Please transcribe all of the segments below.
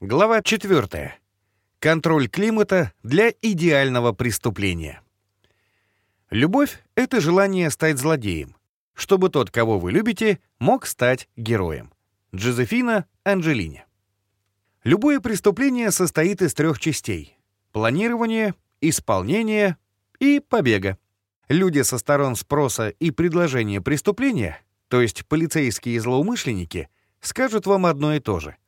Глава 4. Контроль климата для идеального преступления. Любовь — это желание стать злодеем, чтобы тот, кого вы любите, мог стать героем. Джозефина Анджелини. Любое преступление состоит из трех частей — планирования, исполнения и побега. Люди со сторон спроса и предложения преступления, то есть полицейские злоумышленники, скажут вам одно и то же —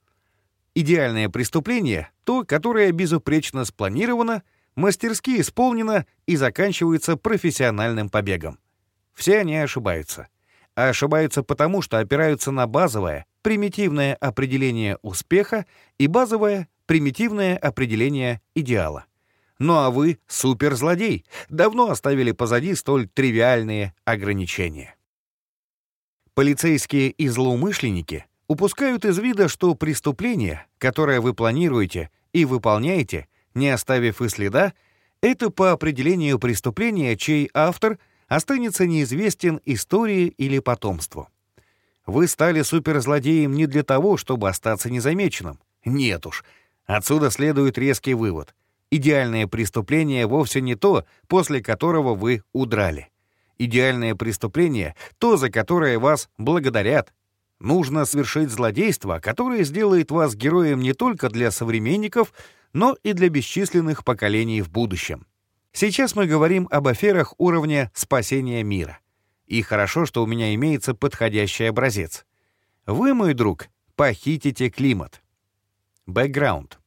Идеальное преступление — то, которое безупречно спланировано, мастерски исполнено и заканчивается профессиональным побегом. Все они ошибаются. А ошибаются потому, что опираются на базовое, примитивное определение успеха и базовое, примитивное определение идеала. Ну а вы — суперзлодей, давно оставили позади столь тривиальные ограничения. Полицейские и злоумышленники упускают из вида, что преступление, которое вы планируете и выполняете, не оставив и следа, это по определению преступления, чей автор останется неизвестен истории или потомству. Вы стали суперзлодеем не для того, чтобы остаться незамеченным. Нет уж. Отсюда следует резкий вывод. Идеальное преступление вовсе не то, после которого вы удрали. Идеальное преступление — то, за которое вас благодарят, Нужно совершить злодейство, которое сделает вас героем не только для современников, но и для бесчисленных поколений в будущем. Сейчас мы говорим об аферах уровня спасения мира. И хорошо, что у меня имеется подходящий образец. Вы, мой друг, похитите климат. Бэкграунд.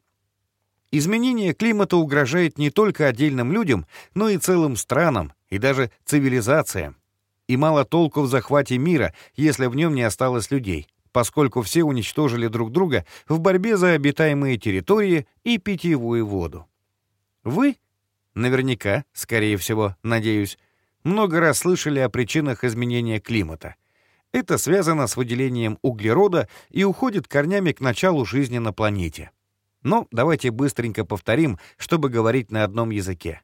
Изменение климата угрожает не только отдельным людям, но и целым странам и даже цивилизациям. И мало толку в захвате мира, если в нем не осталось людей, поскольку все уничтожили друг друга в борьбе за обитаемые территории и питьевую воду. Вы, наверняка, скорее всего, надеюсь, много раз слышали о причинах изменения климата. Это связано с выделением углерода и уходит корнями к началу жизни на планете. Но давайте быстренько повторим, чтобы говорить на одном языке.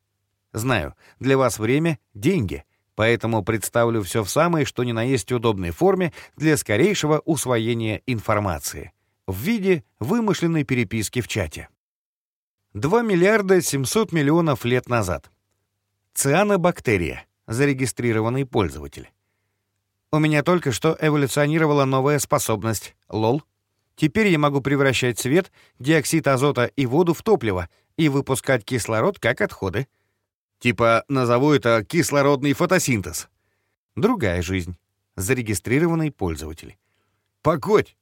Знаю, для вас время — деньги, поэтому представлю все в самой, что ни на есть удобной форме для скорейшего усвоения информации в виде вымышленной переписки в чате. 2 миллиарда 700 миллионов лет назад. Цианобактерия, зарегистрированный пользователь. У меня только что эволюционировала новая способность — лол. Теперь я могу превращать свет, диоксид азота и воду в топливо и выпускать кислород как отходы. Типа назову это кислородный фотосинтез. Другая жизнь. Зарегистрированный пользователь. Погодь!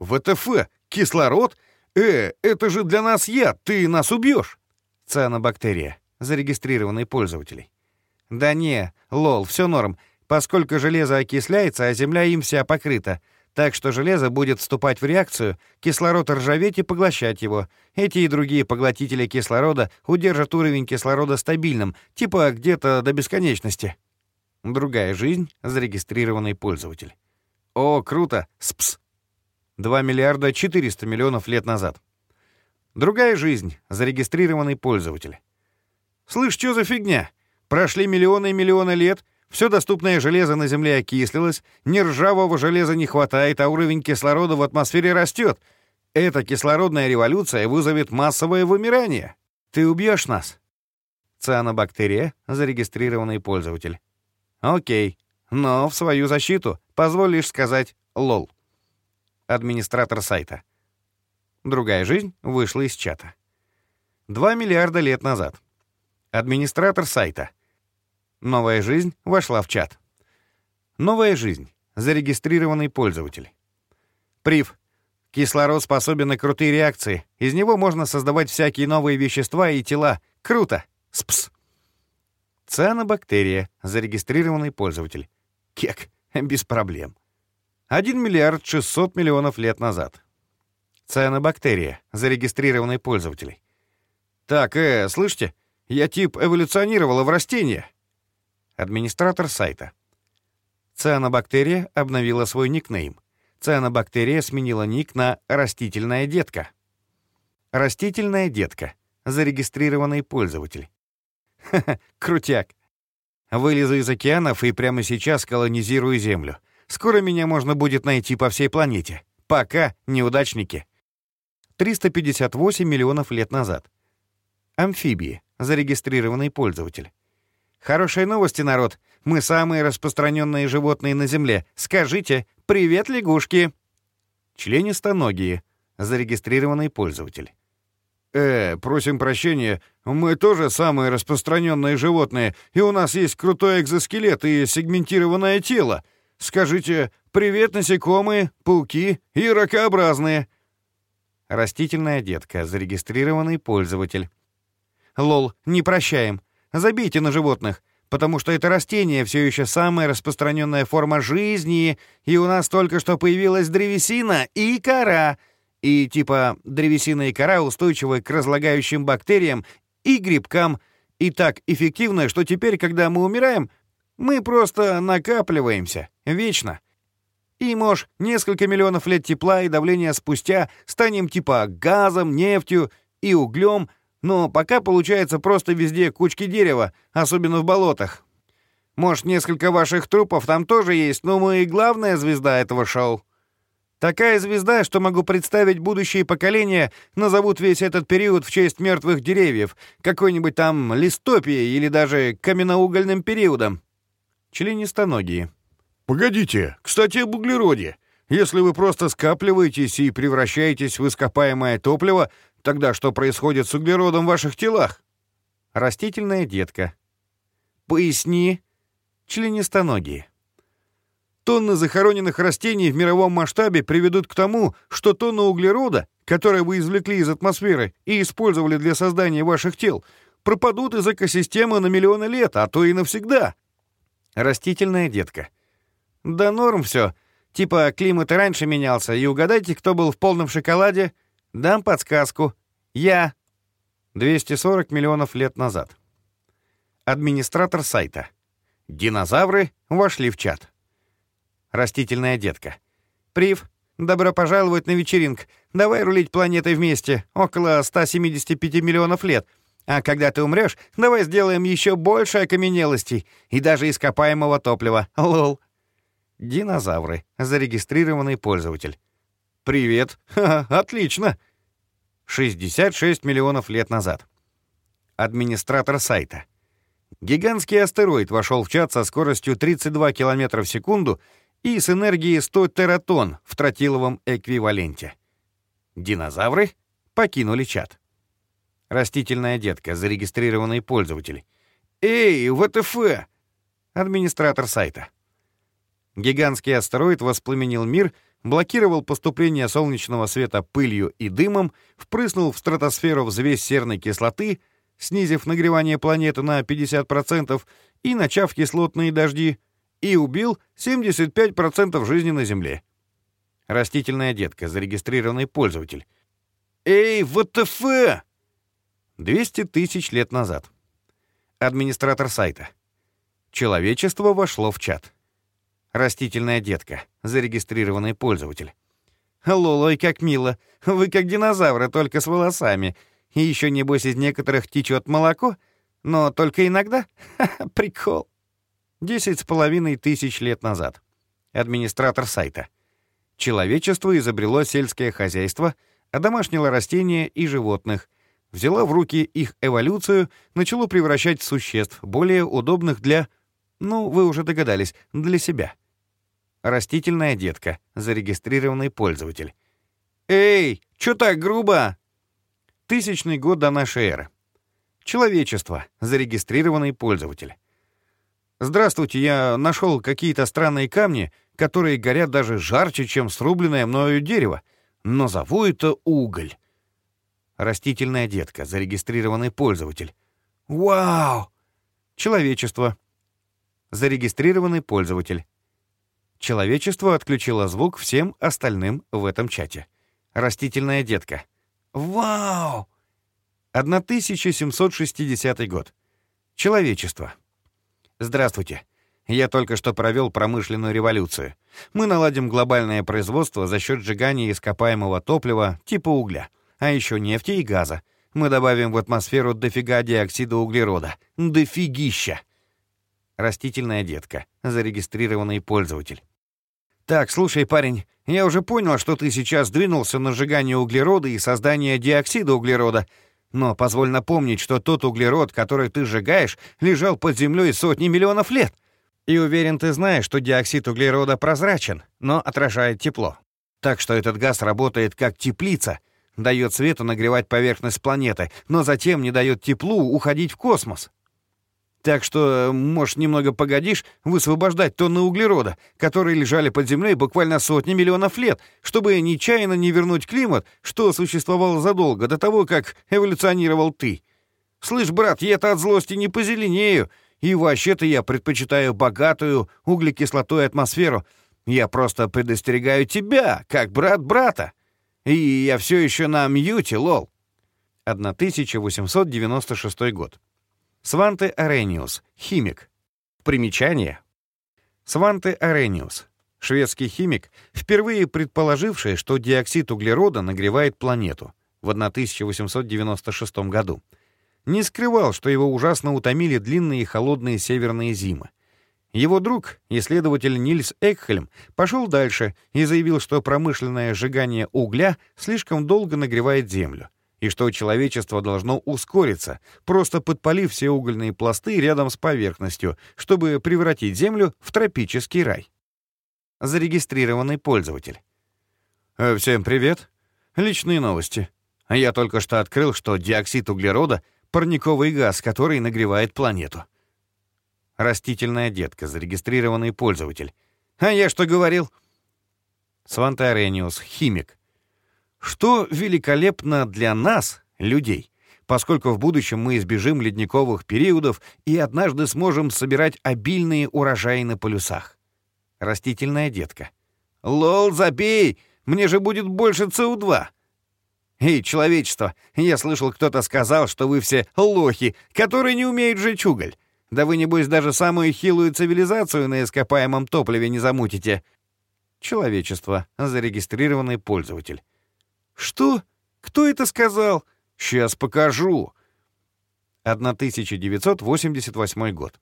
ВТФ! Кислород? Э, это же для нас яд, ты нас убьешь! Цианобактерия. Зарегистрированный пользователь. Да не, лол, все норм, поскольку железо окисляется, а Земля им вся покрыта — так что железо будет вступать в реакцию, кислород ржаветь и поглощать его. Эти и другие поглотители кислорода удержат уровень кислорода стабильным, типа где-то до бесконечности. Другая жизнь — зарегистрированный пользователь. О, круто! Спс! 2 миллиарда 400 миллионов лет назад. Другая жизнь — зарегистрированный пользователь. Слышь, что за фигня? Прошли миллионы и миллионы лет, все доступное железо на Земле окислилось, ни ржавого железа не хватает, а уровень кислорода в атмосфере растет. Эта кислородная революция вызовет массовое вымирание. Ты убьешь нас? Цианобактерия, зарегистрированный пользователь. Окей, но в свою защиту позволь лишь сказать «лол». Администратор сайта. Другая жизнь вышла из чата. Два миллиарда лет назад. Администратор сайта — Новая жизнь вошла в чат. Новая жизнь. Зарегистрированный пользователь. Прив. Кислород способен на крутые реакции. Из него можно создавать всякие новые вещества и тела. Круто. Спс. Цианобактерия. Зарегистрированный пользователь. Кек. Без проблем. 1 миллиард 600 миллионов лет назад. Цианобактерия. Зарегистрированный пользователь. Так, э, слышите? Я тип эволюционировала в растение. Администратор сайта. Цианобактерия обновила свой никнейм. Цианобактерия сменила ник на «растительная детка». Растительная детка. Зарегистрированный пользователь. Ха-ха, крутяк. Вылезу из океанов и прямо сейчас колонизирую Землю. Скоро меня можно будет найти по всей планете. Пока, неудачники. 358 миллионов лет назад. Амфибии, зарегистрированный пользователь. Хорошие новости, народ. Мы самые распространенные животные на Земле. Скажите «Привет, лягушки!» Членистоногие, зарегистрированный пользователь. «Э, просим прощения, мы тоже самые распространенные животные, и у нас есть крутой экзоскелет и сегментированное тело. Скажите «Привет, насекомые, пауки и ракообразные». Растительная детка, зарегистрированный пользователь. Лол, не прощаем. Забейте на животных, потому что это растение все еще самая распространенная форма жизни, и у нас только что появилась древесина и кора — и типа древесина и кора устойчивы к разлагающим бактериям и грибкам, и так эффективны, что теперь, когда мы умираем, мы просто накапливаемся. Вечно. И, может, несколько миллионов лет тепла и давления спустя станем типа газом, нефтью и углем, но пока получается просто везде кучки дерева, особенно в болотах. Может, несколько ваших трупов там тоже есть, но мы и главная звезда этого шоу. Такая звезда, что могу представить будущие поколения назовут весь этот период в честь мертвых деревьев, какой-нибудь там листопией или даже каменноугольным периодом. Членистоногие. Погодите, кстати, об углероде. Если вы просто скапливаетесь и превращаетесь в ископаемое топливо, тогда что происходит с углеродом в ваших телах? Растительная детка. Поясни. Членистоногие. Тонны захороненных растений в мировом масштабе приведут к тому, что тонны углерода, которые вы извлекли из атмосферы и использовали для создания ваших тел, пропадут из экосистемы на миллионы лет, а то и навсегда. Растительная детка. Да норм все. Типа климат и раньше менялся, и угадайте, кто был в полном шоколаде? Дам подсказку. Я. 240 миллионов лет назад. Администратор сайта. Динозавры вошли в чат. Растительная детка. «Прив, добро пожаловать на вечеринг. Давай рулить планетой вместе. Около 175 миллионов лет. А когда ты умрешь, давай сделаем еще больше окаменелостей и даже ископаемого топлива. Лол». Динозавры. Зарегистрированный пользователь. «Привет. Ха, отлично». 66 миллионов лет назад. Администратор сайта. Гигантский астероид вошел в чат со скоростью 32 км в секунду и с энергией 100 тератон в тротиловом эквиваленте. Динозавры покинули чат. Растительная детка, зарегистрированный пользователь. «Эй, ВТФ!» Администратор сайта. Гигантский астероид воспламенил мир, блокировал поступление солнечного света пылью и дымом, впрыснул в стратосферу взвесь серной кислоты, снизив нагревание планеты на 50% и начав кислотные дожди — и убил 75% жизни на Земле. Растительная детка, зарегистрированный пользователь. «Эй, ВТФ!» 200 тысяч лет назад. Администратор сайта. Человечество вошло в чат. Растительная детка, зарегистрированный пользователь. «Лолой, как мило. Вы как динозавры, только с волосами. И еще, небось, из некоторых течет молоко, но только иногда. Ха -ха, прикол. Десять с половиной тысяч лет назад. Администратор сайта. Человечество изобрело сельское хозяйство, одомашнило растения и животных, взяло в руки их эволюцию, начало превращать в существ, более удобных для... Ну, вы уже догадались, для себя. Растительная детка, зарегистрированный пользователь. «Эй, чё так грубо?» Тысячный год до нашей эры. Человечество, зарегистрированный пользователь. «Здравствуйте, я нашел какие-то странные камни, которые горят даже жарче, чем срубленное мною дерево, но зову это уголь». Растительная детка, зарегистрированный пользователь. «Вау!» Человечество. Зарегистрированный пользователь. Человечество отключило звук всем остальным в этом чате. Растительная детка. «Вау!» 1760 год. Человечество. Здравствуйте. Я только что провел промышленную революцию. Мы наладим глобальное производство за счет сжигания ископаемого топлива типа угля, а еще нефти и газа. Мы добавим в атмосферу дофига диоксида углерода. Дофигища! Растительная детка. Зарегистрированный пользователь. Так, слушай, парень, Я уже понял, что ты сейчас двинулся на сжигание углерода и создание диоксида углерода. Но позволь напомнить, что тот углерод, который ты сжигаешь, лежал под землей сотни миллионов лет. И уверен, ты знаешь, что диоксид углерода прозрачен, но отражает тепло. Так что этот газ работает как теплица, дает свету нагревать поверхность планеты, но затем не дает теплу уходить в космос. Так что, может, немного погодишь высвобождать тонны углерода, которые лежали под землей буквально сотни миллионов лет, чтобы нечаянно не вернуть климат, что существовал задолго до того, как эволюционировал ты. Слышь, брат, я-то от злости не позеленею, и вообще-то я предпочитаю богатую углекислотой атмосферу. Я просто предостерегаю тебя, как брат брата. И я все еще на mute е, lol. 1896 год. Сванте Арениус, химик. Примечание. Сванте Арениус, шведский химик, впервые предположивший, что диоксид углерода нагревает планету в 1896 году. Не скрывал, что его ужасно утомили длинные и холодные северные зимы. Его друг, исследователь Нильс Экхельм, пошел дальше и заявил, что промышленное сжигание угля слишком долго нагревает Землю — и что человечество должно ускориться, просто подпалив все угольные пласты рядом с поверхностью, чтобы превратить Землю в тропический рай. Зарегистрированный пользователь. Э, всем привет. Личные новости. Я только что открыл, что диоксид углерода — парниковый газ, который нагревает планету. Растительная детка, зарегистрированный пользователь. А я что говорил? Сванте Арениус, химик что великолепно для нас, людей, поскольку в будущем мы избежим ледниковых периодов и однажды сможем собирать обильные урожаи на полюсах. Растительная детка. «Лол, забей! Мне же будет больше СО2!» «Эй, человечество, я слышал, кто-то сказал, что вы все лохи, которые не умеют жечь уголь. Да вы, небось, даже самую хилую цивилизацию на ископаемом топливе не замутите». Человечество. Зарегистрированный пользователь. «Что? Кто это сказал? Сейчас покажу!» 1988 год.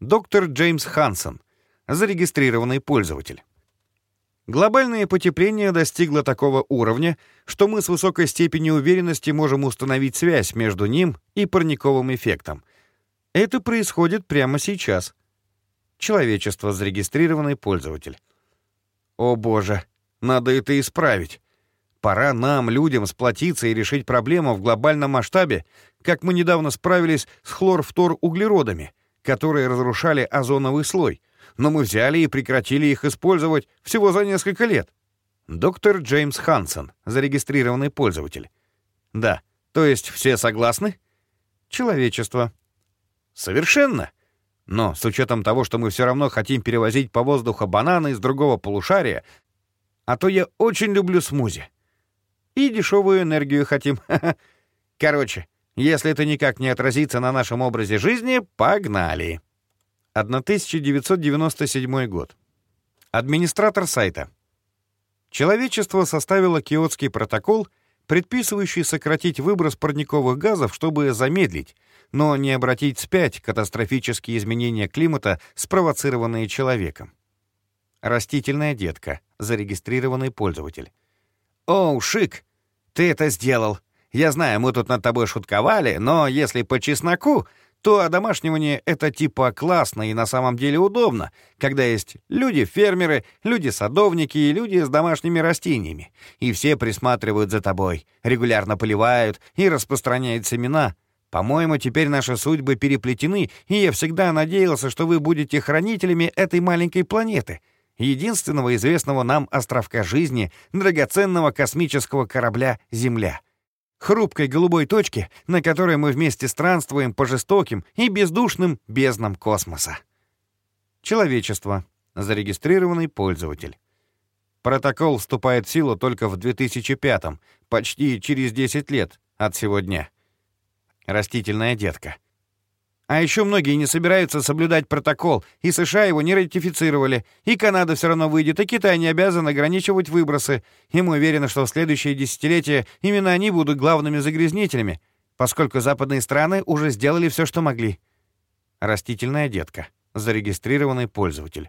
Доктор Джеймс Хансон, зарегистрированный пользователь. Глобальное потепление достигло такого уровня, что мы с высокой степенью уверенности можем установить связь между ним и парниковым эффектом. Это происходит прямо сейчас. Человечество, зарегистрированный пользователь. О боже, надо это исправить. Пора нам, людям, сплотиться и решить проблему в глобальном масштабе, как мы недавно справились с хлорфтор-углеродами, которые разрушали озоновый слой, но мы взяли и прекратили их использовать всего за несколько лет. Доктор Джеймс Хансон, зарегистрированный пользователь. Да, то есть все согласны? Человечество. Совершенно. Но с учетом того, что мы все равно хотим перевозить по воздуху бананы из другого полушария, а то я очень люблю смузи. И дешевую энергию хотим. Короче, если это никак не отразится на нашем образе жизни, погнали. 1997 год. Администратор сайта. Человечество составило Киотский протокол, предписывающий сократить выброс парниковых газов, чтобы замедлить, но не обратить вспять катастрофические изменения климата, спровоцированные человеком. Растительная детка. Зарегистрированный пользователь. «Оу, Шик, ты это сделал. Я знаю, мы тут над тобой шутковали, но если по чесноку, то одомашнивание — это типа классно и на самом деле удобно, когда есть люди-фермеры, люди-садовники и люди с домашними растениями, и все присматривают за тобой, регулярно поливают и распространяют семена. По-моему, теперь наши судьбы переплетены, и я всегда надеялся, что вы будете хранителями этой маленькой планеты — единственного известного нам островка жизни, драгоценного космического корабля «Земля». Хрупкой голубой точки, на которой мы вместе странствуем по жестоким и бездушным безднам космоса. Человечество. Зарегистрированный пользователь. Протокол вступает в силу только в 2005 почти через 10 лет от сегодня. Растительная детка. А еще многие не собираются соблюдать протокол, и США его не ратифицировали, и Канада все равно выйдет, и Китай не обязан ограничивать выбросы. И мы уверены, что в следующие десятилетия именно они будут главными загрязнителями, поскольку западные страны уже сделали все, что могли. Растительная детка. Зарегистрированный пользователь.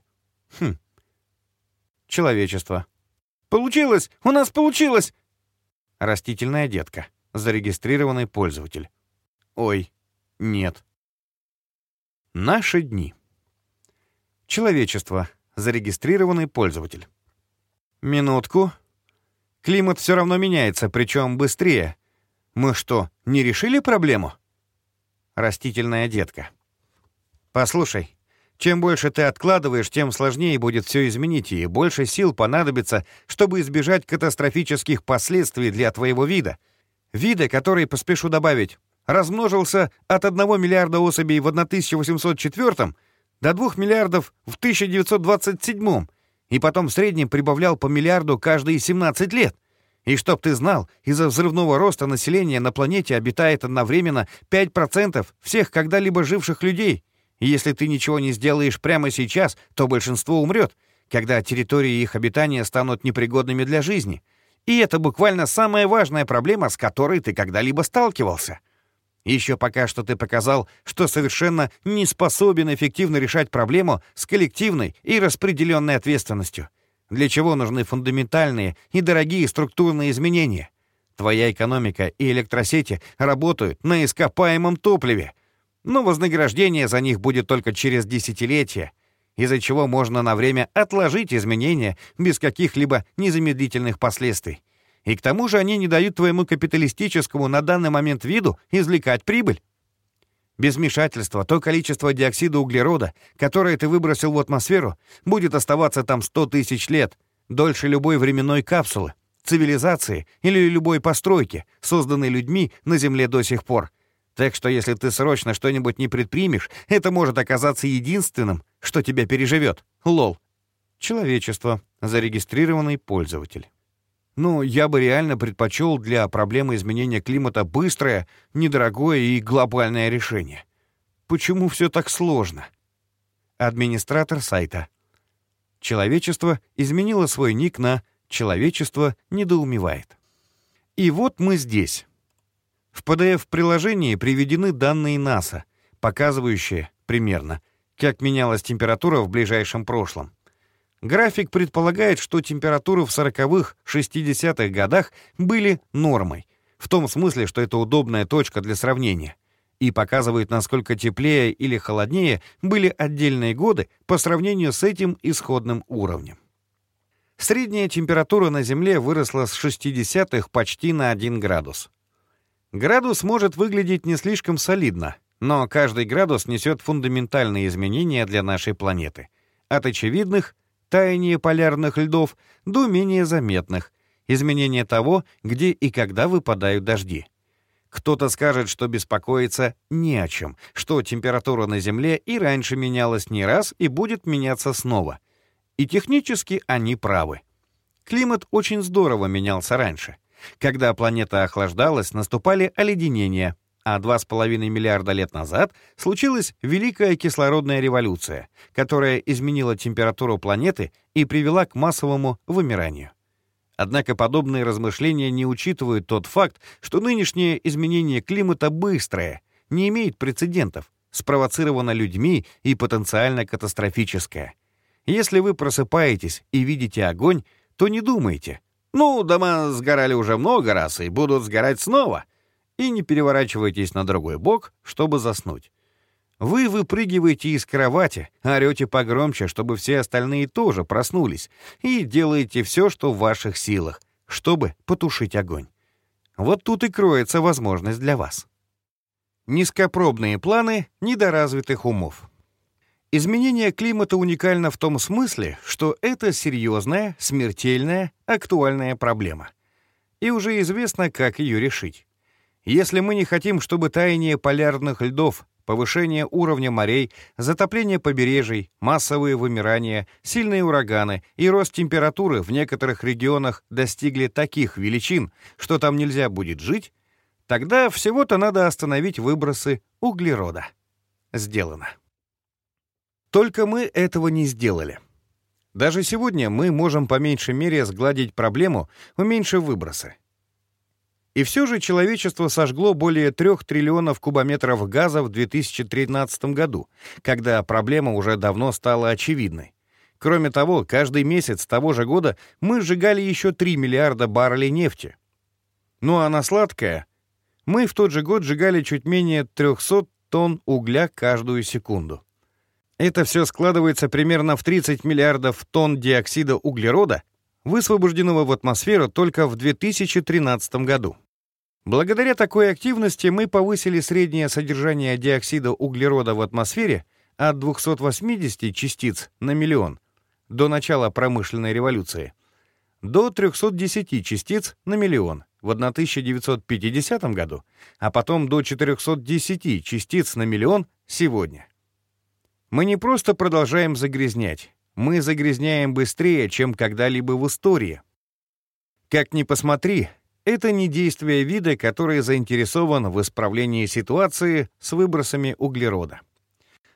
Хм. Человечество. Получилось! У нас получилось!» Растительная детка. Зарегистрированный пользователь. Ой, нет. Наши дни. Человечество. Зарегистрированный пользователь. Минутку. Климат все равно меняется, причем быстрее. Мы что, не решили проблему? Растительная детка. Послушай, чем больше ты откладываешь, тем сложнее будет все изменить, и больше сил понадобится, чтобы избежать катастрофических последствий для твоего вида. Вида, который, поспешу добавить, размножился от 1 миллиарда особей в 1804 до 2 миллиардов в 1927 и потом в среднем прибавлял по миллиарду каждые 17 лет. И чтоб ты знал, из-за взрывного роста населения на планете обитает одновременно 5% всех когда-либо живших людей. И если ты ничего не сделаешь прямо сейчас, то большинство умрет, когда территории их обитания станут непригодными для жизни. И это буквально самая важная проблема, с которой ты когда-либо сталкивался. Еще пока что ты показал, что совершенно не способен эффективно решать проблему с коллективной и распределенной ответственностью. Для чего нужны фундаментальные и дорогие структурные изменения? Твоя экономика и электросети работают на ископаемом топливе, но вознаграждение за них будет только через десятилетия, из-за чего можно на время отложить изменения без каких-либо незамедлительных последствий. И к тому же они не дают твоему капиталистическому на данный момент виду извлекать прибыль. Без вмешательства то количество диоксида углерода, которое ты выбросил в атмосферу, будет оставаться там 100 тысяч лет, дольше любой временной капсулы, цивилизации или любой постройки, созданной людьми на Земле до сих пор. Так что если ты срочно что-нибудь не предпримешь, это может оказаться единственным, что тебя переживет. Лол. Человечество. Зарегистрированный пользователь. Ну, я бы реально предпочел для проблемы изменения климата быстрое, недорогое и глобальное решение. Почему все так сложно? Администратор сайта. Человечество изменило свой ник на «Человечество недоумевает». И вот мы здесь. В PDF-приложении приведены данные НАСА, показывающие примерно, как менялась температура в ближайшем прошлом. График предполагает, что температуры в 40-х, 60-х годах были нормой, в том смысле, что это удобная точка для сравнения, и показывает, насколько теплее или холоднее были отдельные годы по сравнению с этим исходным уровнем. Средняя температура на Земле выросла с 60-х почти на 1 градус. Градус может выглядеть не слишком солидно, но каждый градус несет фундаментальные изменения для нашей планеты. От очевидных таяние полярных льдов до менее заметных, изменения того, где и когда выпадают дожди. Кто-то скажет, что беспокоиться не о чем, что температура на Земле и раньше менялась не раз и будет меняться снова. И технически они правы. Климат очень здорово менялся раньше. Когда планета охлаждалась, наступали оледенения, а 2,5 миллиарда лет назад случилась Великая кислородная революция, которая изменила температуру планеты и привела к массовому вымиранию. Однако подобные размышления не учитывают тот факт, что нынешнее изменение климата быстрое, не имеет прецедентов, спровоцировано людьми и потенциально катастрофическое. Если вы просыпаетесь и видите огонь, то не думайте, ну, дома сгорали уже много раз и будут сгорать снова — и не переворачивайтесь на другой бок, чтобы заснуть. Вы выпрыгиваете из кровати, орете погромче, чтобы все остальные тоже проснулись, и делаете все, что в ваших силах, чтобы потушить огонь. Вот тут и кроется возможность для вас. Низкопробные планы недоразвитых умов. Изменение климата уникально в том смысле, что это серьезная, смертельная, актуальная проблема. И уже известно, как ее решить. Если мы не хотим, чтобы таяние полярных льдов, повышение уровня морей, затопление побережий, массовые вымирания, сильные ураганы и рост температуры в некоторых регионах достигли таких величин, что там нельзя будет жить, тогда всего-то надо остановить выбросы углерода. Сделано. Только мы этого не сделали. Даже сегодня мы можем по меньшей мере сгладить проблему, уменьшив выбросы. И все же человечество сожгло более трех триллионов кубометров газа в 2013 году, когда проблема уже давно стала очевидной. Кроме того, каждый месяц того же года мы сжигали еще 3 миллиарда баррелей нефти. Ну а на сладкое мы в тот же год сжигали чуть менее 300 тонн угля каждую секунду. Это все складывается примерно в 30 миллиардов тонн диоксида углерода, высвобожденного в атмосферу только в 2013 году. Благодаря такой активности мы повысили среднее содержание диоксида углерода в атмосфере от 280 частиц на миллион до начала промышленной революции до 310 частиц на миллион в 1950 году, а потом до 410 частиц на миллион сегодня. Мы не просто продолжаем загрязнять, мы загрязняем быстрее, чем когда-либо в истории. Как ни посмотри, это не действие вида, который заинтересован в исправлении ситуации с выбросами углерода.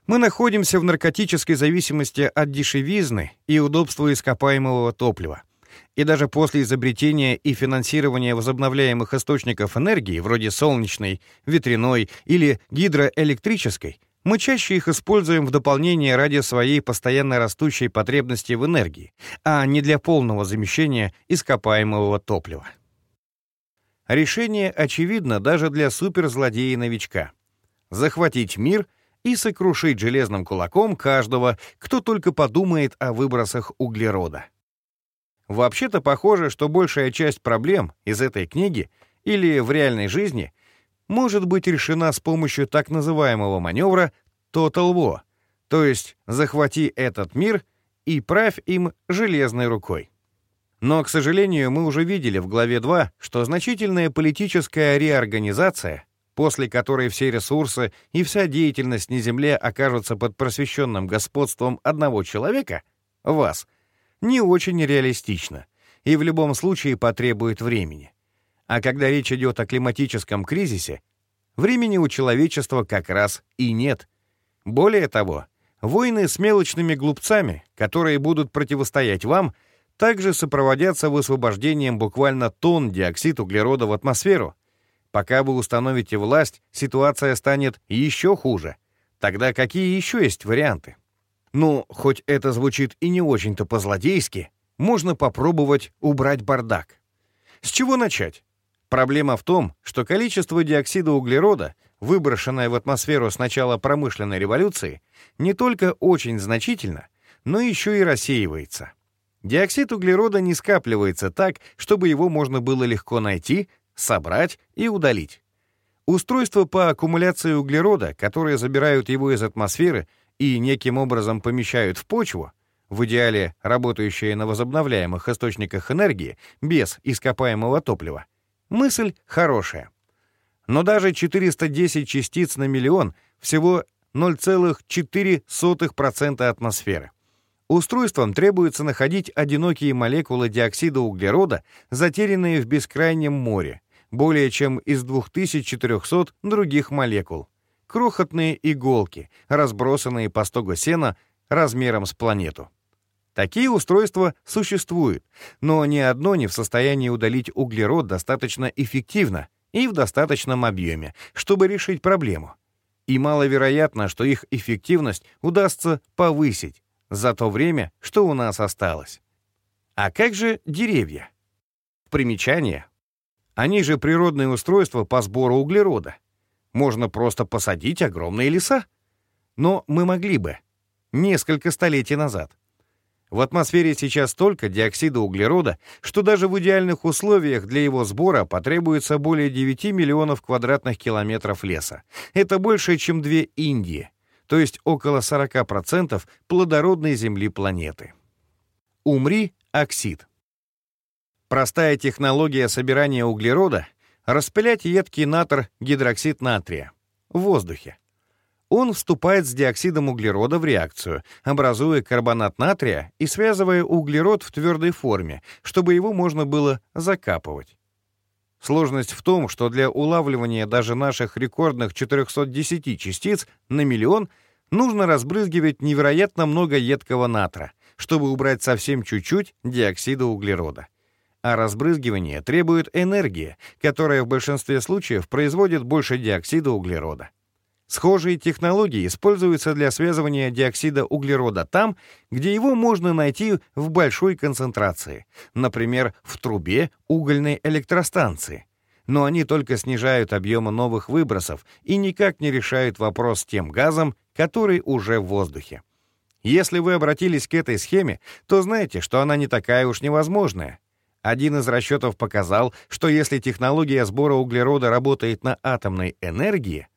Мы находимся в наркотической зависимости от дешевизны и удобства ископаемого топлива. И даже после изобретения и финансирования возобновляемых источников энергии, вроде солнечной, ветряной или гидроэлектрической, мы чаще их используем в дополнение ради своей постоянно растущей потребности в энергии, а не для полного замещения ископаемого топлива. Решение очевидно даже для суперзлодея-новичка. Захватить мир и сокрушить железным кулаком каждого, кто только подумает о выбросах углерода. Вообще-то похоже, что большая часть проблем из этой книги или в реальной жизни может быть решена с помощью так называемого маневра Total War, то есть захвати этот мир и правь им железной рукой. Но, к сожалению, мы уже видели в главе 2, что значительная политическая реорганизация, после которой все ресурсы и вся деятельность на Земле окажутся под просвещенным господством одного человека, вас, не очень реалистична и в любом случае потребует времени. А когда речь идет о климатическом кризисе, времени у человечества как раз и нет. Более того, войны с мелочными глупцами, которые будут противостоять вам — также сопроводятся высвобождением буквально тонн диоксид углерода в атмосферу. Пока вы установите власть, ситуация станет еще хуже. Тогда какие еще есть варианты? Ну, хоть это звучит и не очень-то по-злодейски, можно попробовать убрать бардак. С чего начать? Проблема в том, что количество диоксида углерода, выброшенное в атмосферу с начала промышленной революции, не только очень значительно, но еще и рассеивается. Диоксид углерода не скапливается так, чтобы его можно было легко найти, собрать и удалить. Устройства по аккумуляции углерода, которые забирают его из атмосферы и неким образом помещают в почву, в идеале работающие на возобновляемых источниках энергии без ископаемого топлива, мысль хорошая. Но даже 410 частиц на миллион всего 0,4% атмосферы. Устройствам требуется находить одинокие молекулы диоксида углерода, затерянные в бескрайнем море, более чем из 2400 других молекул. Крохотные иголки, разбросанные по стогу сена размером с планету. Такие устройства существуют, но ни одно не в состоянии удалить углерод достаточно эффективно и в достаточном объеме, чтобы решить проблему. И маловероятно, что их эффективность удастся повысить, за то время, что у нас осталось. А как же деревья? Примечание. Они же природные устройства по сбору углерода. Можно просто посадить огромные леса. Но мы могли бы. Несколько столетий назад. В атмосфере сейчас столько диоксида углерода, что даже в идеальных условиях для его сбора потребуется более 9 миллионов квадратных километров леса. Это больше, чем две Индии то есть около 40% плодородной земли планеты. Умри — оксид. Простая технология собирания углерода — распылять едкий натр гидроксид натрия в воздухе. Он вступает с диоксидом углерода в реакцию, образуя карбонат натрия и связывая углерод в твердой форме, чтобы его можно было закапывать. Сложность в том, что для улавливания даже наших рекордных 410 частиц на миллион нужно разбрызгивать невероятно много едкого натра, чтобы убрать совсем чуть-чуть диоксида углерода. А разбрызгивание требует энергии, которая в большинстве случаев производит больше диоксида углерода. Схожие технологии используются для связывания диоксида углерода там, где его можно найти в большой концентрации, например, в трубе угольной электростанции. Но они только снижают объемы новых выбросов и никак не решают вопрос с тем газом, который уже в воздухе. Если вы обратились к этой схеме, то знаете, что она не такая уж невозможная. Один из расчетов показал, что если технология сбора углерода работает на атомной энергии,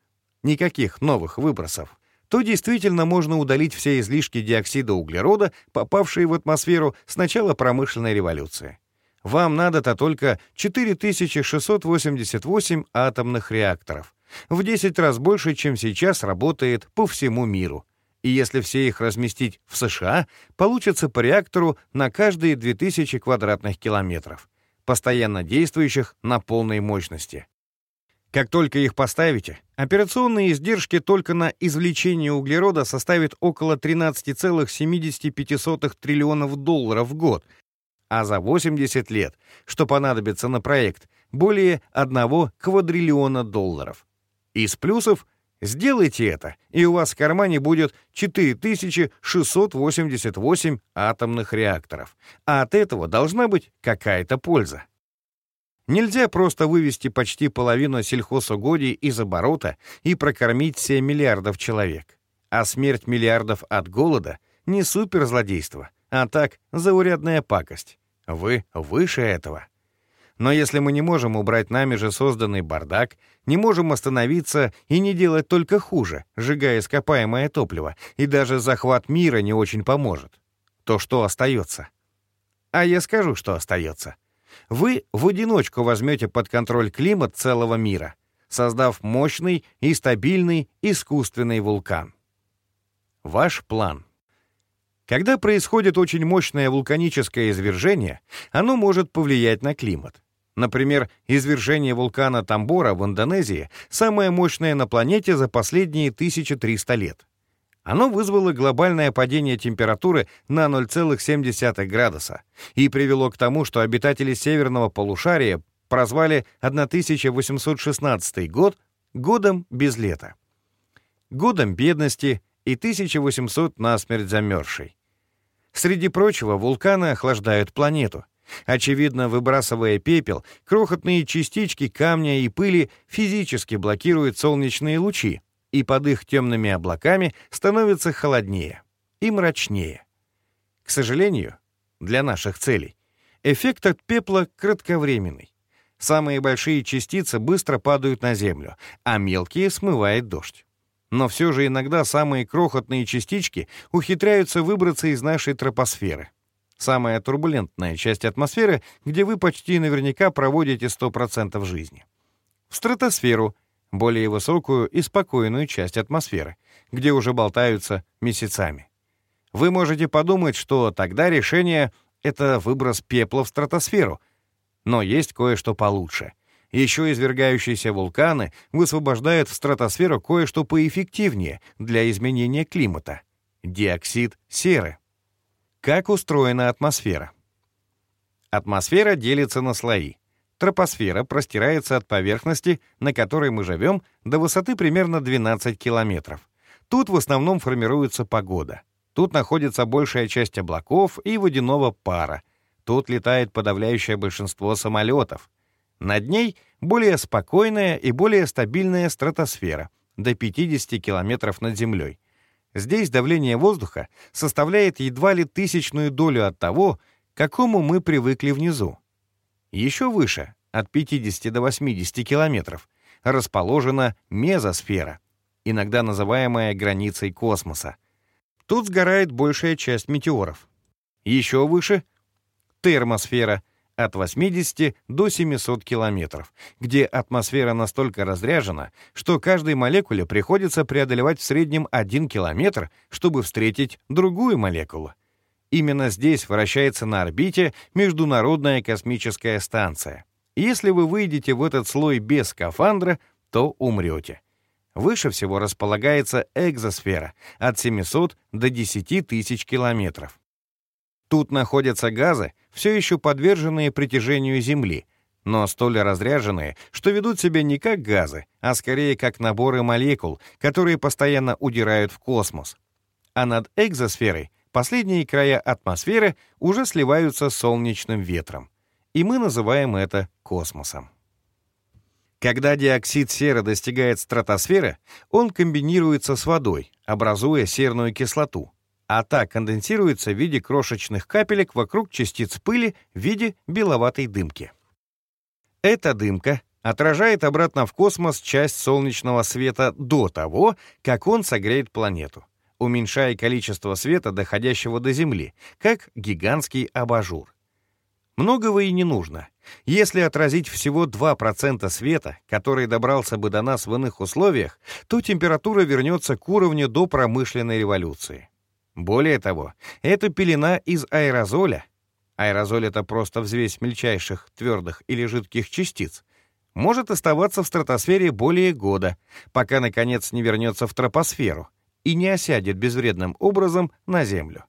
никаких новых выбросов, то действительно можно удалить все излишки диоксида углерода, попавшие в атмосферу с начала промышленной революции. Вам надо-то только 4688 атомных реакторов. В 10 раз больше, чем сейчас работает по всему миру. И если все их разместить в США, получится по реактору на каждые 2000 квадратных километров, постоянно действующих на полной мощности. Как только их поставите, операционные издержки только на извлечение углерода составят около 13,75 триллионов долларов в год, а за 80 лет, что понадобится на проект, более 1 квадриллиона долларов. Из плюсов сделайте это, и у вас в кармане будет 4688 атомных реакторов, а от этого должна быть какая-то польза. Нельзя просто вывести почти половину сельхозугодий из оборота и прокормить 7 миллиардов человек. А смерть миллиардов от голода — не суперзлодейство, а так заурядная пакость. Вы выше этого. Но если мы не можем убрать нами же созданный бардак, не можем остановиться и не делать только хуже, сжигая ископаемое топливо, и даже захват мира не очень поможет, то что остается? А я скажу, что остается — вы в одиночку возьмете под контроль климат целого мира, создав мощный и стабильный искусственный вулкан. Ваш план. Когда происходит очень мощное вулканическое извержение, оно может повлиять на климат. Например, извержение вулкана Тамбора в Индонезии самое мощное на планете за последние 1300 лет. Оно вызвало глобальное падение температуры на 0,7 градуса и привело к тому, что обитатели северного полушария прозвали 1816 год годом без лета, годом бедности и 1800 насмерть замерзшей. Среди прочего, вулканы охлаждают планету. Очевидно, выбрасывая пепел, крохотные частички камня и пыли физически блокируют солнечные лучи, и под их темными облаками становится холоднее и мрачнее. К сожалению, для наших целей, эффект от пепла кратковременный. Самые большие частицы быстро падают на Землю, а мелкие смывает дождь. Но все же иногда самые крохотные частички ухитряются выбраться из нашей тропосферы. Самая турбулентная часть атмосферы, где вы почти наверняка проводите 100% жизни. В стратосферу — более высокую и спокойную часть атмосферы, где уже болтаются месяцами. Вы можете подумать, что тогда решение — это выброс пепла в стратосферу, но есть кое-что получше. Еще извергающиеся вулканы высвобождают в стратосферу кое-что поэффективнее для изменения климата — диоксид серы. Как устроена атмосфера? Атмосфера делится на слои. Тропосфера простирается от поверхности, на которой мы живем, до высоты примерно 12 километров. Тут в основном формируется погода. Тут находится большая часть облаков и водяного пара. Тут летает подавляющее большинство самолетов. Над ней более спокойная и более стабильная стратосфера, до 50 километров над землей. Здесь давление воздуха составляет едва ли тысячную долю от того, к какому мы привыкли внизу. Еще выше, от 50 до 80 километров, расположена мезосфера, иногда называемая границей космоса. Тут сгорает большая часть метеоров. Еще выше — термосфера, от 80 до 700 километров, где атмосфера настолько разряжена, что каждой молекуле приходится преодолевать в среднем 1 километр, чтобы встретить другую молекулу. Именно здесь вращается на орбите Международная космическая станция. Если вы выйдете в этот слой без скафандра, то умрете. Выше всего располагается экзосфера от 700 до 10 тысяч километров. Тут находятся газы, все еще подверженные притяжению Земли, но столь разряженные, что ведут себя не как газы, а скорее как наборы молекул, которые постоянно удирают в космос. А над экзосферой последние края атмосферы уже сливаются с солнечным ветром. И мы называем это космосом. Когда диоксид серы достигает стратосферы, он комбинируется с водой, образуя серную кислоту, а та конденсируется в виде крошечных капелек вокруг частиц пыли в виде беловатой дымки. Эта дымка отражает обратно в космос часть солнечного света до того, как он согреет планету, уменьшая количество света, доходящего до Земли, как гигантский абажур. Многого и не нужно. Если отразить всего 2% света, который добрался бы до нас в иных условиях, то температура вернется к уровню до промышленной революции. Более того, это пелена из аэрозоля, аэрозоль — это просто взвесь мельчайших, твердых или жидких частиц, может оставаться в стратосфере более года, пока, наконец, не вернется в тропосферу и не осядет безвредным образом на Землю.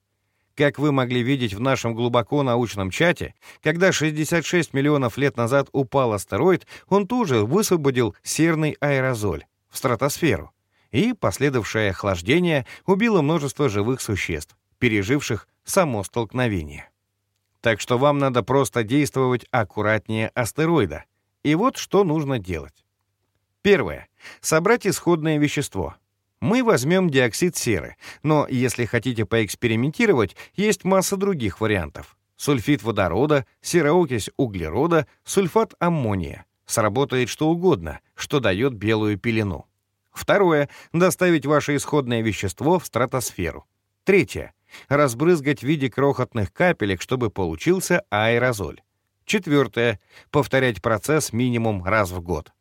Как вы могли видеть в нашем глубоко научном чате, когда 66 миллионов лет назад упал астероид, он тоже высвободил серный аэрозоль в стратосферу, и последовавшее охлаждение убило множество живых существ, переживших само столкновение. Так что вам надо просто действовать аккуратнее астероида. И вот что нужно делать. Первое. Собрать исходное вещество — мы возьмем диоксид серы, но если хотите поэкспериментировать, есть масса других вариантов. Сульфид водорода, сероокись углерода, сульфат аммония. Сработает что угодно, что дает белую пелену. Второе — доставить ваше исходное вещество в стратосферу. Третье — разбрызгать в виде крохотных капелек, чтобы получился аэрозоль. Четвертое — повторять процесс минимум раз в год.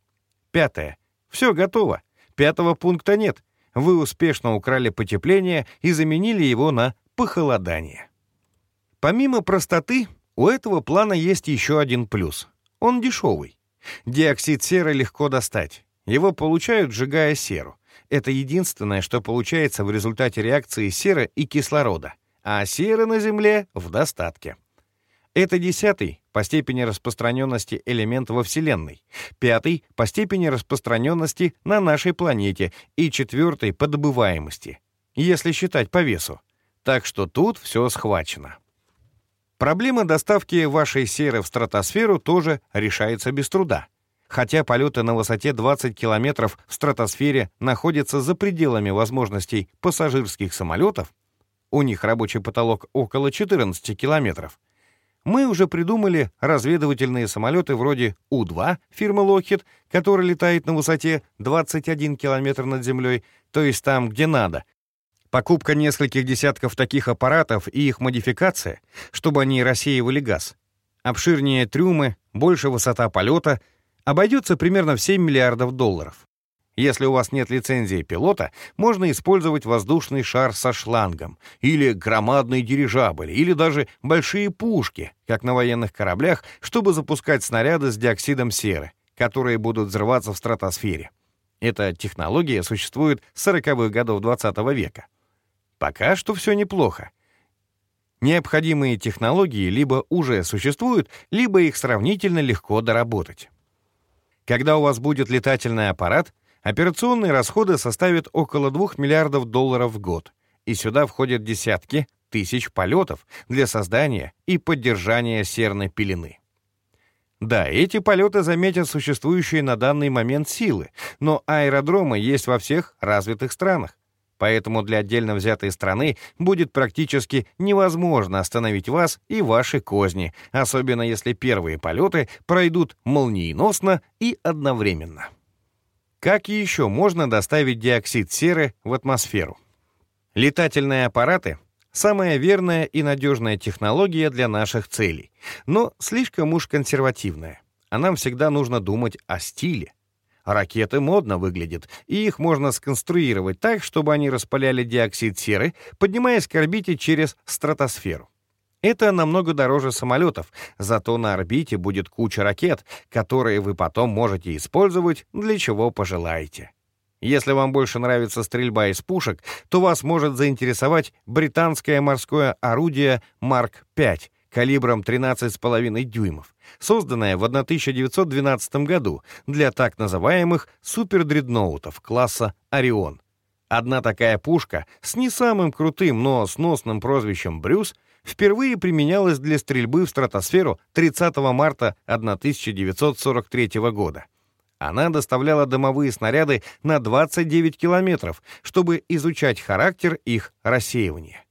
Пятое — все готово. Пятого пункта нет — вы успешно украли потепление и заменили его на похолодание. Помимо простоты, у этого плана есть еще один плюс. Он дешевый. Диоксид серы легко достать. Его получают, сжигая серу. Это единственное, что получается в результате реакции серы и кислорода. А серы на Земле в достатке. Это десятый по степени распространенности элемент во Вселенной, пятый по степени распространенности на нашей планете и четвертый по добываемости, если считать по весу. Так что тут все схвачено. Проблема доставки вашей серы в стратосферу тоже решается без труда. Хотя полеты на высоте 20 километров в стратосфере находятся за пределами возможностей пассажирских самолетов, у них рабочий потолок около 14 километров, мы уже придумали разведывательные самолеты вроде У-2 фирмы Lockheed, который летает на высоте 21 километр над землей, то есть там, где надо. Покупка нескольких десятков таких аппаратов и их модификация, чтобы они рассеивали газ. Обширнее трюмы, больше высота полета, обойдется примерно в 7 миллиардов долларов. Если у вас нет лицензии пилота, можно использовать воздушный шар со шлангом, или громадный дирижабль, или даже большие пушки, как на военных кораблях, чтобы запускать снаряды с диоксидом серы, которые будут взрываться в стратосфере. Эта технология существует с 40-х годов 20 -го века. Пока что все неплохо. Необходимые технологии либо уже существуют, либо их сравнительно легко доработать. Когда у вас будет летательный аппарат, Операционные расходы составят около 2 миллиардов долларов в год, и сюда входят десятки тысяч полетов для создания и поддержания серной пелены. Да, эти полеты заметят существующие на данный момент силы, но аэродромы есть во всех развитых странах. Поэтому для отдельно взятой страны будет практически невозможно остановить вас и ваши козни, особенно если первые полеты пройдут молниеносно и одновременно. Как еще можно доставить диоксид серы в атмосферу? Летательные аппараты — самая верная и надежная технология для наших целей, но слишком уж консервативная, а нам всегда нужно думать о стиле. Ракеты модно выглядят, и их можно сконструировать так, чтобы они распыляли диоксид серы, поднимаясь к орбите через стратосферу. Это намного дороже самолетов, зато на орбите будет куча ракет, которые вы потом можете использовать для чего пожелаете. Если вам больше нравится стрельба из пушек, то вас может заинтересовать британское морское орудие Марк-5, калибром 13,5 дюймов, созданная в 1912 году для так называемых супердредноутов класса «Орион». Одна такая пушка с не самым крутым, но сносным прозвищем «Брюс» впервые применялась для стрельбы в стратосферу 30 марта 1943 года. Она доставляла дымовые снаряды на 29 километров, чтобы изучать характер их рассеивания.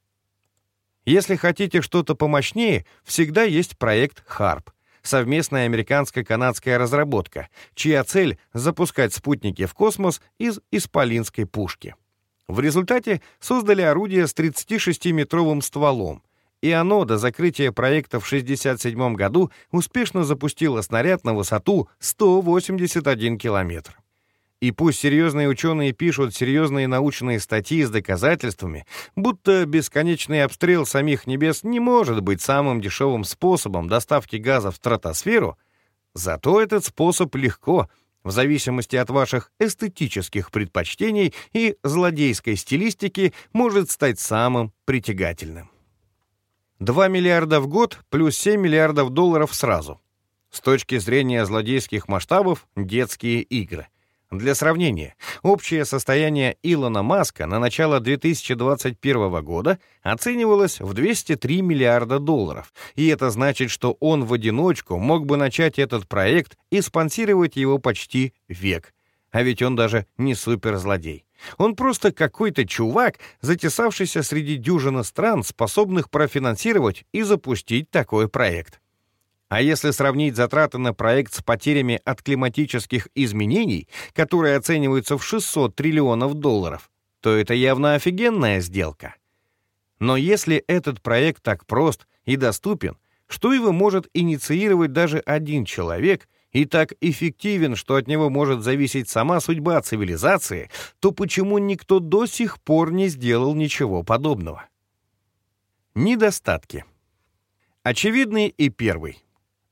Если хотите что-то помощнее, всегда есть проект HARP — совместная американско-канадская разработка, чья цель — запускать спутники в космос из исполинской пушки. В результате создали орудие с 36-метровым стволом, и оно до закрытия проекта в 1967 году успешно запустило снаряд на высоту 181 километр. И пусть серьезные ученые пишут серьезные научные статьи с доказательствами, будто бесконечный обстрел самих небес не может быть самым дешевым способом доставки газа в стратосферу, зато этот способ легко — в зависимости от ваших эстетических предпочтений и злодейской стилистики, может стать самым притягательным. 2 миллиарда в год плюс 7 миллиардов долларов сразу. С точки зрения злодейских масштабов — детские игры — для сравнения, общее состояние Илона Маска на начало 2021 года оценивалось в 203 миллиарда долларов, и это значит, что он в одиночку мог бы начать этот проект и спонсировать его почти век. А ведь он даже не суперзлодей. Он просто какой-то чувак, затесавшийся среди дюжины стран, способных профинансировать и запустить такой проект. А если сравнить затраты на проект с потерями от климатических изменений, которые оцениваются в 600 триллионов долларов, то это явно офигенная сделка. Но если этот проект так прост и доступен, что его может инициировать даже один человек и так эффективен, что от него может зависеть сама судьба цивилизации, то почему никто до сих пор не сделал ничего подобного? Недостатки. Очевидный и первый.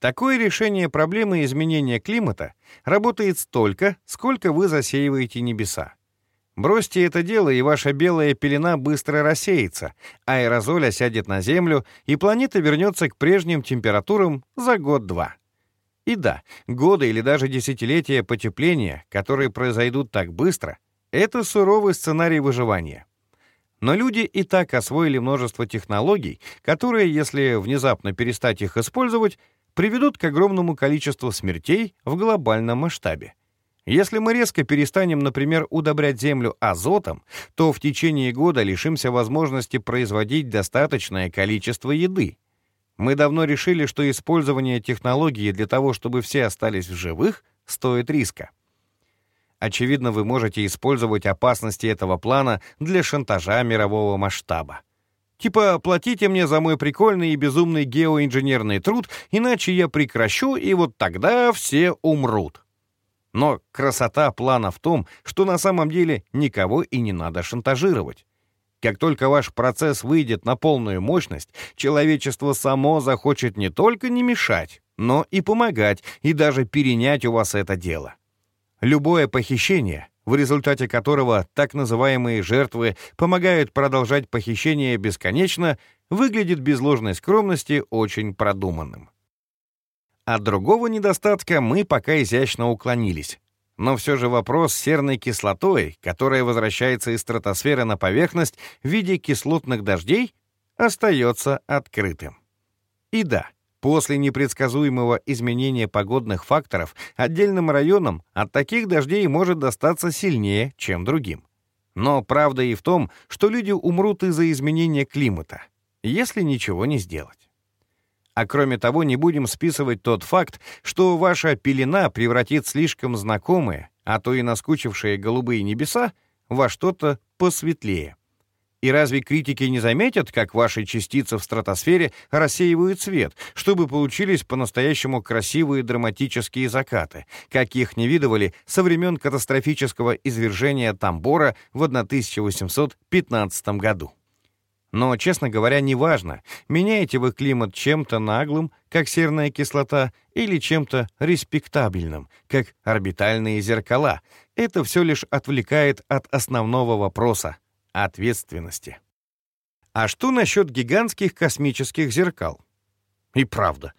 Такое решение проблемы изменения климата работает столько, сколько вы засеиваете небеса. Бросьте это дело, и ваша белая пелена быстро рассеется, аэрозоль осядет на Землю, и планета вернется к прежним температурам за год-два. И да, годы или даже десятилетия потепления, которые произойдут так быстро, это суровый сценарий выживания. Но люди и так освоили множество технологий, которые, если внезапно перестать их использовать, приведут к огромному количеству смертей в глобальном масштабе. Если мы резко перестанем, например, удобрять землю азотом, то в течение года лишимся возможности производить достаточное количество еды. Мы давно решили, что использование технологии для того, чтобы все остались в живых, стоит риска. Очевидно, вы можете использовать опасности этого плана для шантажа мирового масштаба. Типа, платите мне за мой прикольный и безумный геоинженерный труд, иначе я прекращу, и вот тогда все умрут. Но красота плана в том, что на самом деле никого и не надо шантажировать. Как только ваш процесс выйдет на полную мощность, человечество само захочет не только не мешать, но и помогать, и даже перенять у вас это дело. Любое похищение в результате которого так называемые жертвы помогают продолжать похищение бесконечно, выглядит без ложной скромности очень продуманным. От другого недостатка мы пока изящно уклонились. Но все же вопрос с серной кислотой, которая возвращается из стратосферы на поверхность в виде кислотных дождей, остается открытым. И да, После непредсказуемого изменения погодных факторов отдельным районам от таких дождей может достаться сильнее, чем другим. Но правда и в том, что люди умрут из-за изменения климата, если ничего не сделать. А кроме того, не будем списывать тот факт, что ваша пелена превратит слишком знакомые, а то и наскучившие голубые небеса во что-то посветлее. И разве критики не заметят, как ваши частицы в стратосфере рассеивают свет, чтобы получились по-настоящему красивые драматические закаты, каких не видывали со времен катастрофического извержения Тамбора в 1815 году? Но, честно говоря, неважно, меняете вы климат чем-то наглым, как серная кислота, или чем-то респектабельным, как орбитальные зеркала. Это все лишь отвлекает от основного вопроса — ответственности. А что насчет гигантских космических зеркал? И правда.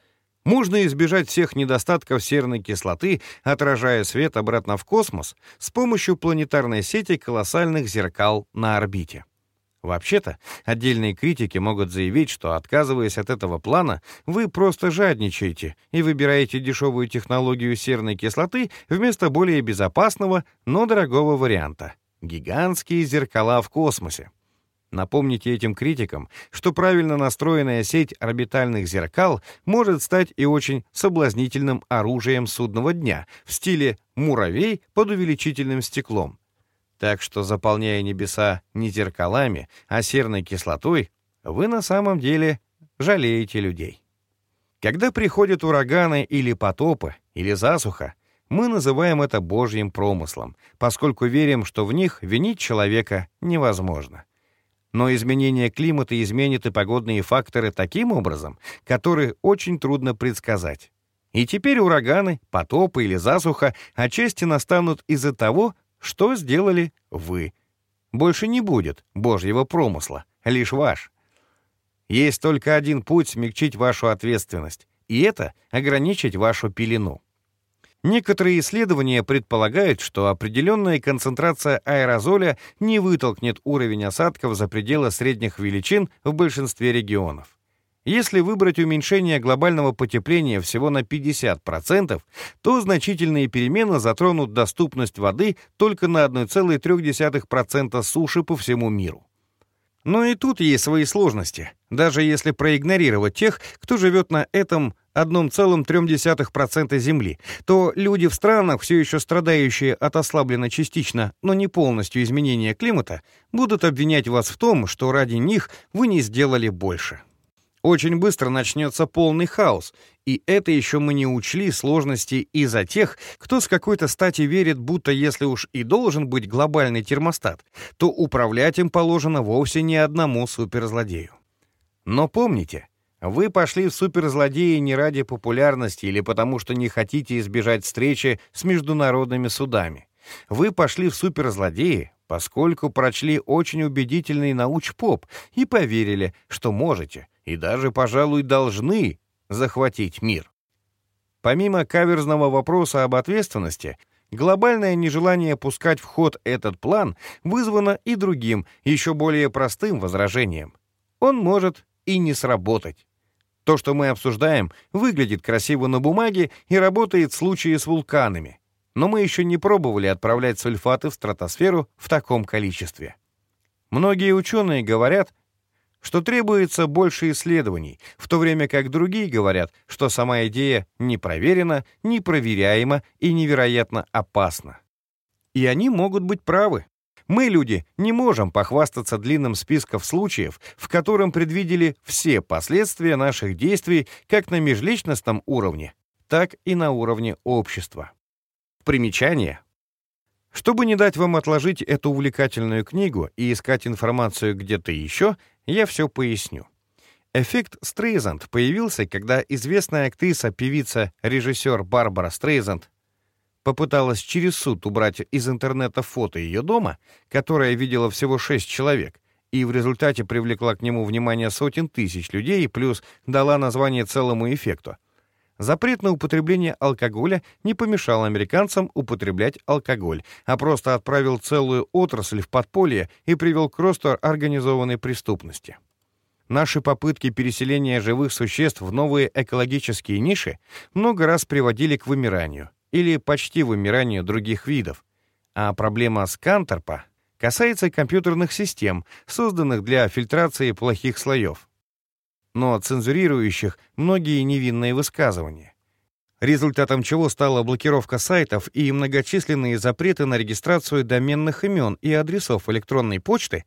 Можно избежать всех недостатков серной кислоты, отражая свет обратно в космос, с помощью планетарной сети колоссальных зеркал на орбите. Вообще-то, отдельные критики могут заявить, что, отказываясь от этого плана, вы просто жадничаете и выбираете дешевую технологию серной кислоты вместо более безопасного, но дорогого варианта — гигантские зеркала в космосе. Напомните этим критикам, что правильно настроенная сеть орбитальных зеркал может стать и очень соблазнительным оружием судного дня в стиле «муравей под увеличительным стеклом», так что, заполняя небеса не зеркалами, а серной кислотой, вы на самом деле жалеете людей. Когда приходят ураганы или потопы, или засуха, мы называем это Божьим промыслом, поскольку верим, что в них винить человека невозможно. Но изменение климата изменит и погодные факторы таким образом, который очень трудно предсказать. И теперь ураганы, потопы или засуха отчасти настанут из-за того, что сделали вы? Больше не будет Божьего промысла, лишь ваш. Есть только один путь смягчить вашу ответственность, и это ограничить вашу пелену. Некоторые исследования предполагают, что определенная концентрация аэрозоля не вытолкнет уровень осадков за пределы средних величин в большинстве регионов. Если выбрать уменьшение глобального потепления всего на 50%, то значительные перемены затронут доступность воды только на 1,3% суши по всему миру. Но и тут есть свои сложности, даже если проигнорировать тех, кто живет на этом 1,3% Земли, то люди в странах, все еще страдающие от ослабленно частично, но не полностью изменения климата, будут обвинять вас в том, что ради них вы не сделали больше. Очень быстро начнется полный хаос, и это еще мы не учли сложности из-за тех, кто с какой-то стати верит, будто если уж и должен быть глобальный термостат, то управлять им положено вовсе не одному суперзлодею. Но помните, вы пошли в суперзлодеи не ради популярности или потому, что не хотите избежать встречи с международными судами. Вы пошли в суперзлодеи, поскольку прочли очень убедительный науч-поп и поверили, что можете — и даже, пожалуй, должны захватить мир. Помимо каверзного вопроса об ответственности, глобальное нежелание пускать в ход этот план вызвано и другим, еще более простым возражением. Он может и не сработать. То, что мы обсуждаем, выглядит красиво на бумаге и работает в случае с вулканами, но мы еще не пробовали отправлять сульфаты в стратосферу в таком количестве. Многие ученые говорят, что требуется больше исследований, в то время как другие говорят, что сама идея не проверена, не проверяема и невероятно опасна. И они могут быть правы. Мы, люди, не можем похвастаться длинным списком случаев, в котором предвидели все последствия наших действий как на межличностном уровне, так и на уровне общества. Примечание. Чтобы не дать вам отложить эту увлекательную книгу и искать информацию где-то еще, я все поясню. Эффект Стрейзанд появился, когда известная актриса, певица, режиссер Барбара Стрейзанд попыталась через суд убрать из интернета фото ее дома, которое видела всего шесть человек, и в результате привлекла к нему внимание сотен тысяч людей, плюс дала название целому эффекту. Запрет на употребление алкоголя не помешал американцам употреблять алкоголь, а просто отправил целую отрасль в подполье и привел к росту организованной преступности. Наши попытки переселения живых существ в новые экологические ниши много раз приводили к вымиранию или почти вымиранию других видов, а проблема Сканторпа касается компьютерных систем, созданных для фильтрации плохих слоев но цензурирующих многие невинные высказывания. Результатом чего стала блокировка сайтов и многочисленные запреты на регистрацию доменных имен и адресов электронной почты,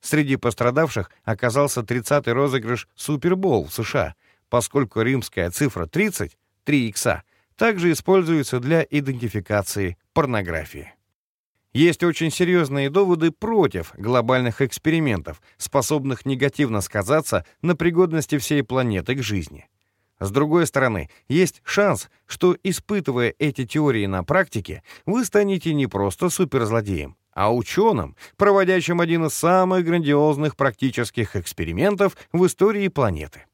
среди пострадавших оказался 30-й розыгрыш Супербол в США, поскольку римская цифра 30, 3 икса, также используется для идентификации порнографии. Есть очень серьезные доводы против глобальных экспериментов, способных негативно сказаться на пригодности всей планеты к жизни. С другой стороны, есть шанс, что, испытывая эти теории на практике, вы станете не просто суперзлодеем, а ученым, проводящим один из самых грандиозных практических экспериментов в истории планеты.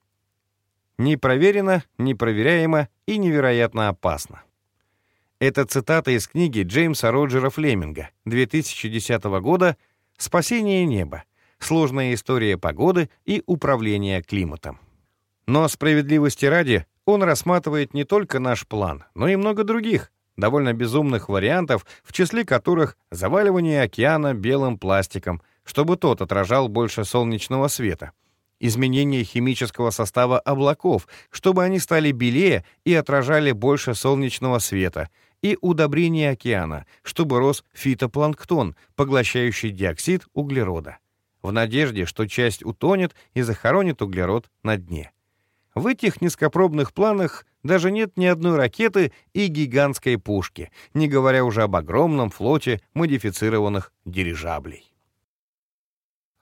Непроверено, непроверяемо и невероятно опасно. Это цитата из книги Джеймса Роджера Флеминга 2010 года «Спасение неба. Сложная история погоды и управления климатом». Но справедливости ради он рассматривает не только наш план, но и много других, довольно безумных вариантов, в числе которых заваливание океана белым пластиком, чтобы тот отражал больше солнечного света, изменение химического состава облаков, чтобы они стали белее и отражали больше солнечного света, и удобрение океана, чтобы рос фитопланктон, поглощающий диоксид углерода, в надежде, что часть утонет и захоронит углерод на дне. В этих низкопробных планах даже нет ни одной ракеты и гигантской пушки, не говоря уже об огромном флоте модифицированных дирижаблей.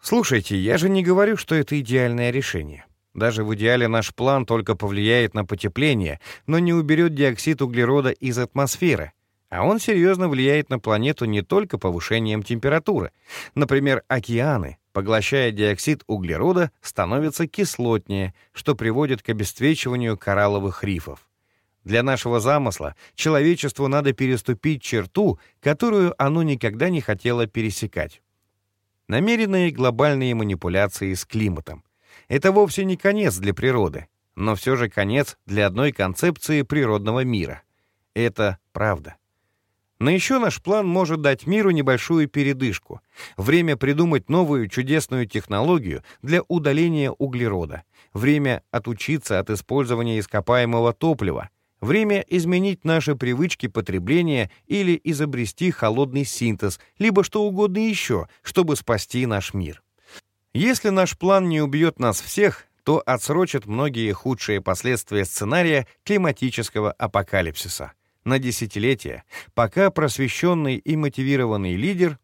Слушайте, я же не говорю, что это идеальное решение. Даже в идеале наш план только повлияет на потепление, но не уберет диоксид углерода из атмосферы. А он серьезно влияет на планету не только повышением температуры. Например, океаны, поглощая диоксид углерода, становятся кислотнее, что приводит к обесцвечиванию коралловых рифов. Для нашего замысла человечеству надо переступить черту, которую оно никогда не хотело пересекать. Намеренные глобальные манипуляции с климатом. Это вовсе не конец для природы, но все же конец для одной концепции природного мира. Это правда. Но еще наш план может дать миру небольшую передышку. Время придумать новую чудесную технологию для удаления углерода. Время отучиться от использования ископаемого топлива. Время изменить наши привычки потребления или изобрести холодный синтез, либо что угодно еще, чтобы спасти наш мир. Если наш план не убьет нас всех, то отсрочит многие худшие последствия сценария климатического апокалипсиса на десятилетия, пока просвещенный и мотивированный лидер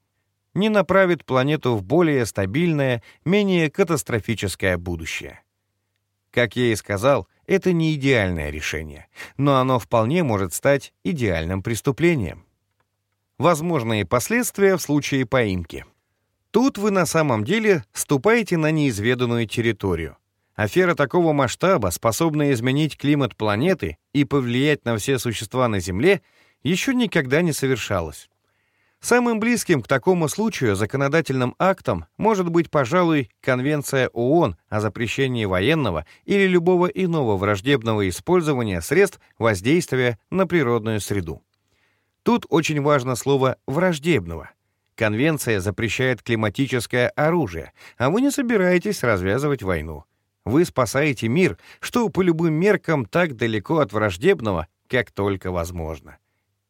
не направит планету в более стабильное, менее катастрофическое будущее. Как я и сказал, это не идеальное решение, но оно вполне может стать идеальным преступлением. Возможные последствия в случае поимки. Тут вы на самом деле ступаете на неизведанную территорию. Афера такого масштаба, способная изменить климат планеты и повлиять на все существа на Земле, еще никогда не совершалась. Самым близким к такому случаю законодательным актом может быть, пожалуй, Конвенция ООН о запрещении военного или любого иного враждебного использования средств воздействия на природную среду. Тут очень важно слово «враждебного». Конвенция запрещает климатическое оружие, а вы не собираетесь развязывать войну. Вы спасаете мир, что по любым меркам так далеко от враждебного, как только возможно.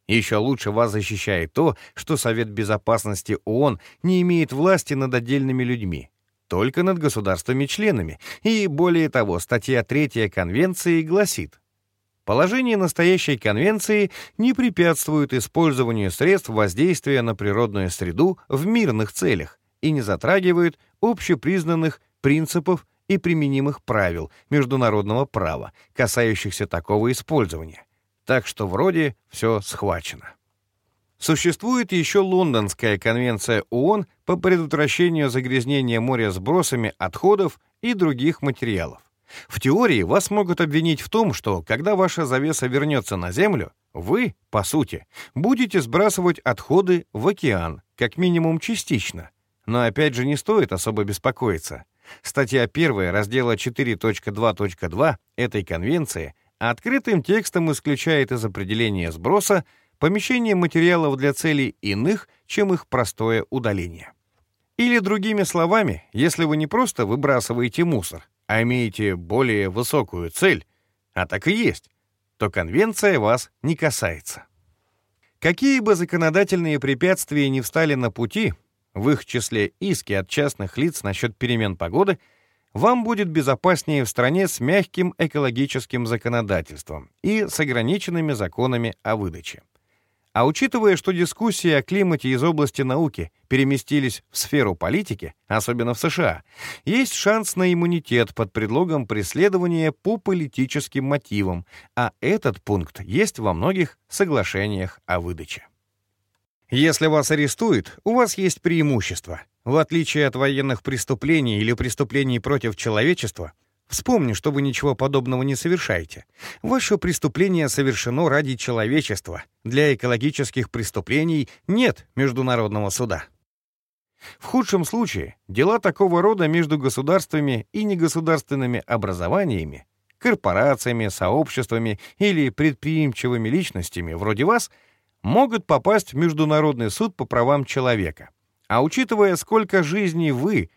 Еще лучше вас защищает то, что Совет Безопасности ООН не имеет власти над отдельными людьми, только над государствами-членами. И более того, статья 3 Конвенции гласит, Положение настоящей конвенции не препятствует использованию средств воздействия на природную среду в мирных целях и не затрагивает общепризнанных принципов и применимых правил международного права, касающихся такого использования. Так что вроде все схвачено. Существует еще Лондонская конвенция ООН по предотвращению загрязнения моря сбросами отходов и других материалов. В теории вас могут обвинить в том, что когда ваша завеса вернется на Землю, вы, по сути, будете сбрасывать отходы в океан, как минимум частично. Но опять же не стоит особо беспокоиться. Статья 1 раздела 4.2.2 этой конвенции открытым текстом исключает из определения сброса помещение материалов для целей иных, чем их простое удаление. Или другими словами, если вы не просто выбрасываете мусор, а имеете более высокую цель, а так и есть, то конвенция вас не касается. Какие бы законодательные препятствия не встали на пути, в их числе иски от частных лиц насчет перемен погоды, вам будет безопаснее в стране с мягким экологическим законодательством и с ограниченными законами о выдаче. А учитывая, что дискуссии о климате из области науки переместились в сферу политики, особенно в США, есть шанс на иммунитет под предлогом преследования по политическим мотивам, а этот пункт есть во многих соглашениях о выдаче. Если вас арестуют, у вас есть преимущество. В отличие от военных преступлений или преступлений против человечества, Вспомни, что вы ничего подобного не совершаете. Ваше преступление совершено ради человечества. Для экологических преступлений нет международного суда. В худшем случае дела такого рода между государствами и негосударственными образованиями, корпорациями, сообществами или предприимчивыми личностями вроде вас могут попасть в Международный суд по правам человека. А учитывая, сколько жизней вы,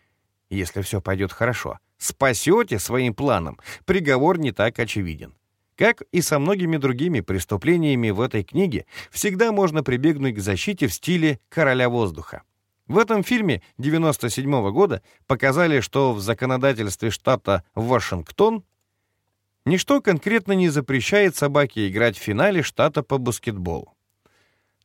если все пойдет хорошо, спасете своим планом, приговор не так очевиден. Как и со многими другими преступлениями в этой книге, всегда можно прибегнуть к защите в стиле «короля воздуха». В этом фильме 97 -го года показали, что в законодательстве штата Вашингтон ничто конкретно не запрещает собаке играть в финале штата по баскетболу.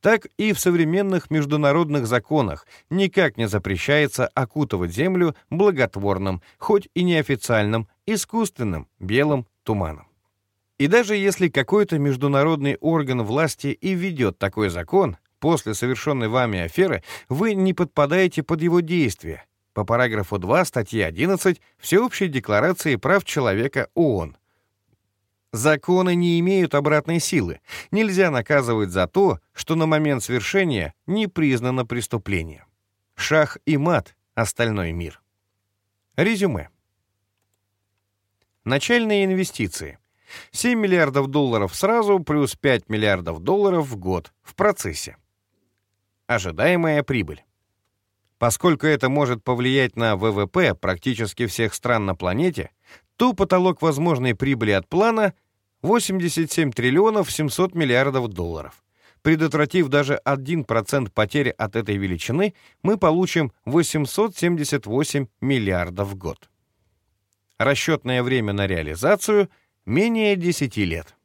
Так и в современных международных законах никак не запрещается окутывать Землю благотворным, хоть и неофициальным, искусственным белым туманом. И даже если какой-то международный орган власти и ведет такой закон, после совершенной вами аферы вы не подпадаете под его действие по параграфу 2 статьи 11 Всеобщей декларации прав человека ООН. Законы не имеют обратной силы. Нельзя наказывать за то, что на момент свершения не признано преступление. Шах и мат — остальной мир. Резюме. Начальные инвестиции. 7 миллиардов долларов сразу плюс 5 миллиардов долларов в год в процессе. Ожидаемая прибыль. Поскольку это может повлиять на ВВП практически всех стран на планете, то потолок возможной прибыли от плана 87 триллионов 700 миллиардов долларов. Предотвратив даже 1% потери от этой величины, мы получим 878 миллиардов в год. Расчетное время на реализацию — менее 10 лет.